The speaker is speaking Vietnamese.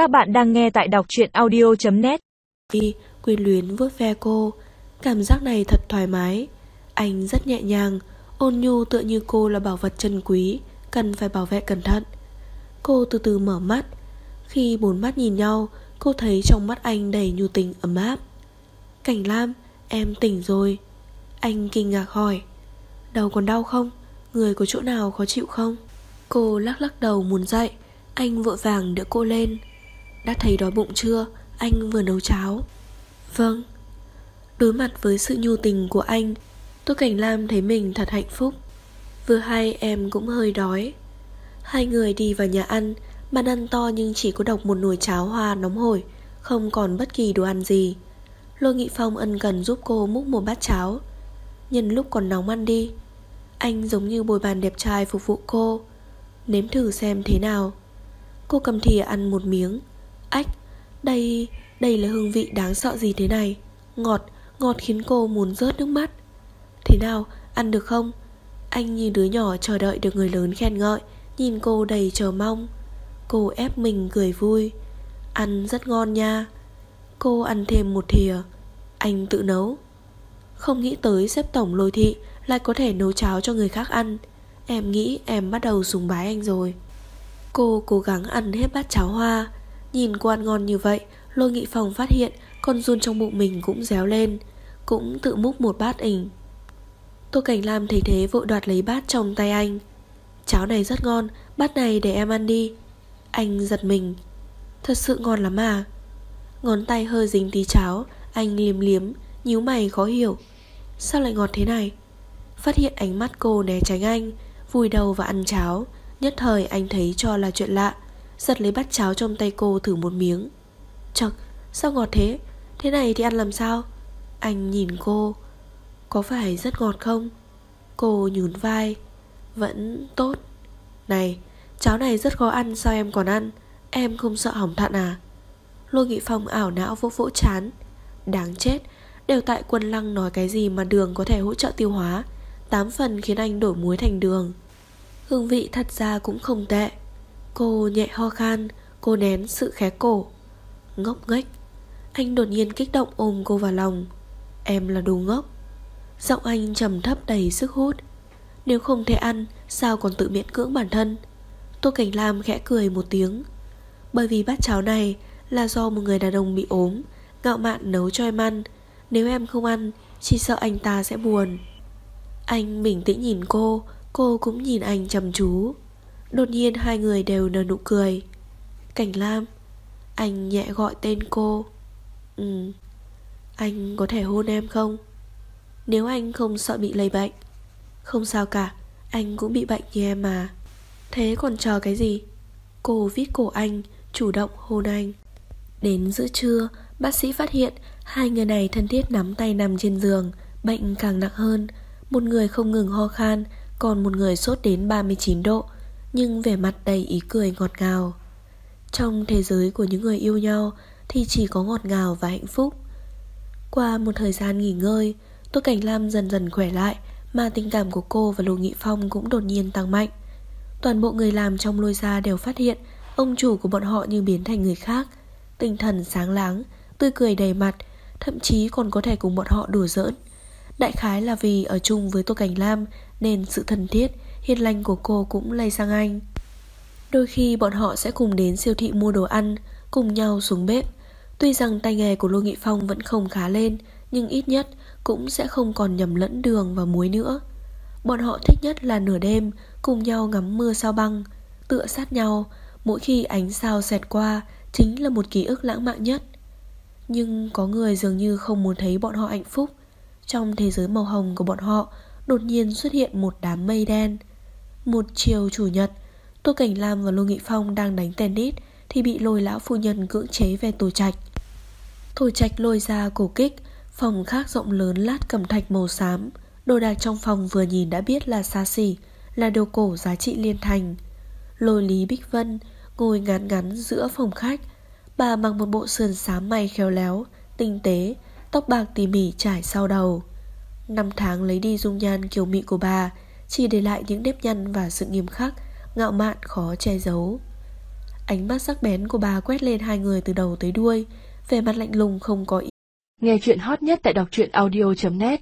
Các bạn đang nghe tại đọc truyện audio.net Quyên luyến vuốt ve cô. Cảm giác này thật thoải mái. Anh rất nhẹ nhàng, Ôn nhu tựa như cô là bảo vật chân quý, Cần phải bảo vệ cẩn thận. Cô từ từ mở mắt. Khi bốn mắt nhìn nhau, Cô thấy trong mắt anh đầy nhu tình ấm áp. Cảnh Lam, Em tỉnh rồi. Anh kinh ngạc hỏi. Đầu còn đau không? Người có chỗ nào khó chịu không? Cô lắc lắc đầu muốn dậy. Anh vội vàng đỡ cô lên. Đã thấy đói bụng chưa? Anh vừa nấu cháo. Vâng. Đối mặt với sự nhu tình của anh tôi Cảnh Lam thấy mình thật hạnh phúc. Vừa hay em cũng hơi đói. Hai người đi vào nhà ăn, Bàn ăn to nhưng chỉ có độc một nồi cháo hoa nóng hổi, Không còn bất kỳ đồ ăn gì. Lô Nghị Phong ân cần giúp cô múc một bát cháo. Nhân lúc còn nóng ăn đi, Anh giống như bồi bàn đẹp trai phục vụ cô. Nếm thử xem thế nào. Cô cầm thìa ăn một miếng. Ách, Đây Đây là hương vị đáng sợ gì thế này? Ngọt Ngọt khiến cô muốn rớt nước mắt. Thế nào, Ăn được không? Anh như đứa nhỏ chờ đợi được người lớn khen ngợi, Nhìn cô đầy chờ mong. Cô ép mình cười vui. Ăn rất ngon nha. Cô ăn thêm một thìa. Anh tự nấu. Không nghĩ tới xếp tổng lôi thị Lại có thể nấu cháo cho người khác ăn. Em nghĩ em bắt đầu sùng bái anh rồi. Cô cố gắng ăn hết bát cháo hoa Nhìn cô ăn ngon như vậy, Lôi nghị phòng phát hiện Con run trong bụng mình cũng réo lên, Cũng tự múc một bát ỉnh Tô Cảnh Lam thấy thế vội đoạt lấy bát trong tay anh. Cháo này rất ngon, Bát này để em ăn đi. Anh giật mình. Thật sự ngon lắm à? Ngón tay hơi dính tí cháo, Anh liếm liếm, nhíu mày khó hiểu. Sao lại ngọt thế này? Phát hiện ánh mắt cô né tránh anh, Vùi đầu và ăn cháo, Nhất thời anh thấy cho là chuyện lạ. Giật lấy bát cháo trong tay cô thử một miếng. Chật sao ngọt thế? Thế này thì ăn làm sao? Anh nhìn cô. Có phải rất ngọt không? Cô nhún vai. Vẫn tốt. Này, cháo này rất khó ăn, sao em còn ăn? Em không sợ hỏng thận à? Lôi Nghị Phong ảo não vỗ vỗ chán. Đáng chết, Đều tại quân lăng nói cái gì mà đường có thể hỗ trợ tiêu hóa. Tám phần khiến anh đổi muối thành đường. Hương vị thật ra cũng không tệ. Cô nhẹ ho khan, Cô nén sự khé cổ. Ngốc nghếch, Anh đột nhiên kích động ôm cô vào lòng. Em là đồ ngốc. Giọng anh trầm thấp đầy sức hút. Nếu không thể ăn, Sao còn tự miễn cưỡng bản thân? Tô Cảnh Lam khẽ cười một tiếng. Bởi vì bát cháo này Là do một người đàn ông bị ốm, Ngạo mạn nấu cho em ăn. Nếu em không ăn, Chỉ sợ anh ta sẽ buồn. Anh bình tĩnh nhìn cô Cô cũng nhìn anh chăm chú. Đột nhiên hai người đều nở nụ cười. Cảnh Lam, Anh nhẹ gọi tên cô. Ừ Anh có thể hôn em không? Nếu anh không sợ bị lây bệnh. Không sao cả, Anh cũng bị bệnh như em mà. Thế còn chờ cái gì? Cô viết cổ anh, Chủ động hôn anh. Đến giữa trưa, Bác sĩ phát hiện Hai người này thân thiết nắm tay nằm trên giường, Bệnh càng nặng hơn. Một người không ngừng ho khan, Còn một người sốt đến 39 độ. Nhưng vẻ mặt đầy ý cười ngọt ngào. Trong thế giới của những người yêu nhau Thì chỉ có ngọt ngào và hạnh phúc. Qua một thời gian nghỉ ngơi Tô Cảnh Lam dần dần khỏe lại Mà tình cảm của cô và Lô Nghị Phong cũng đột nhiên tăng mạnh. Toàn bộ người làm trong lôi gia đều phát hiện Ông chủ của bọn họ như biến thành người khác, Tinh thần sáng láng, Tươi cười đầy mặt, Thậm chí còn có thể cùng bọn họ đùa giỡn. Đại khái là vì ở chung với Tô Cảnh Lam Nên sự thân thiết Hiền lành của cô cũng lây sang anh. Đôi khi bọn họ sẽ cùng đến siêu thị mua đồ ăn, Cùng nhau xuống bếp. Tuy rằng tay nghề của Lô Nghị Phong vẫn không khá lên, Nhưng ít nhất cũng sẽ không còn nhầm lẫn đường và muối nữa. Bọn họ thích nhất là nửa đêm, Cùng nhau ngắm mưa sao băng, Tựa sát nhau. Mỗi khi ánh sao xẹt qua, Chính là một ký ức lãng mạn nhất. Nhưng có người dường như không muốn thấy bọn họ hạnh phúc. Trong thế giới màu hồng của bọn họ, Đột nhiên xuất hiện một đám mây đen. Một chiều chủ nhật, Tô Cảnh Lam và Lô Nghị Phong đang đánh tennis Thì bị lôi lão phu nhân cưỡng chế về tổ trạch. Tổ trạch lôi ra cổ kích, Phòng khác rộng lớn lát cầm thạch màu xám. Đồ đạc trong phòng vừa nhìn đã biết là xa xỉ, Là đồ cổ giá trị liên thành. Lôi Lý Bích Vân Ngồi ngắn ngắn giữa phòng khách. Bà mặc một bộ sườn xám mày khéo léo, Tinh tế, Tóc bạc tỉ mỉ trải sau đầu. Năm tháng lấy đi dung nhan kiều mị của bà chỉ để lại những nếp nhăn và sự nghiêm khắc, Ngạo mạn khó che giấu. Ánh mắt sắc bén của bà quét lên hai người từ đầu tới đuôi, vẻ mặt lạnh lùng không có ý Nghe chuyện hot nhất tại đọc truyện audio.net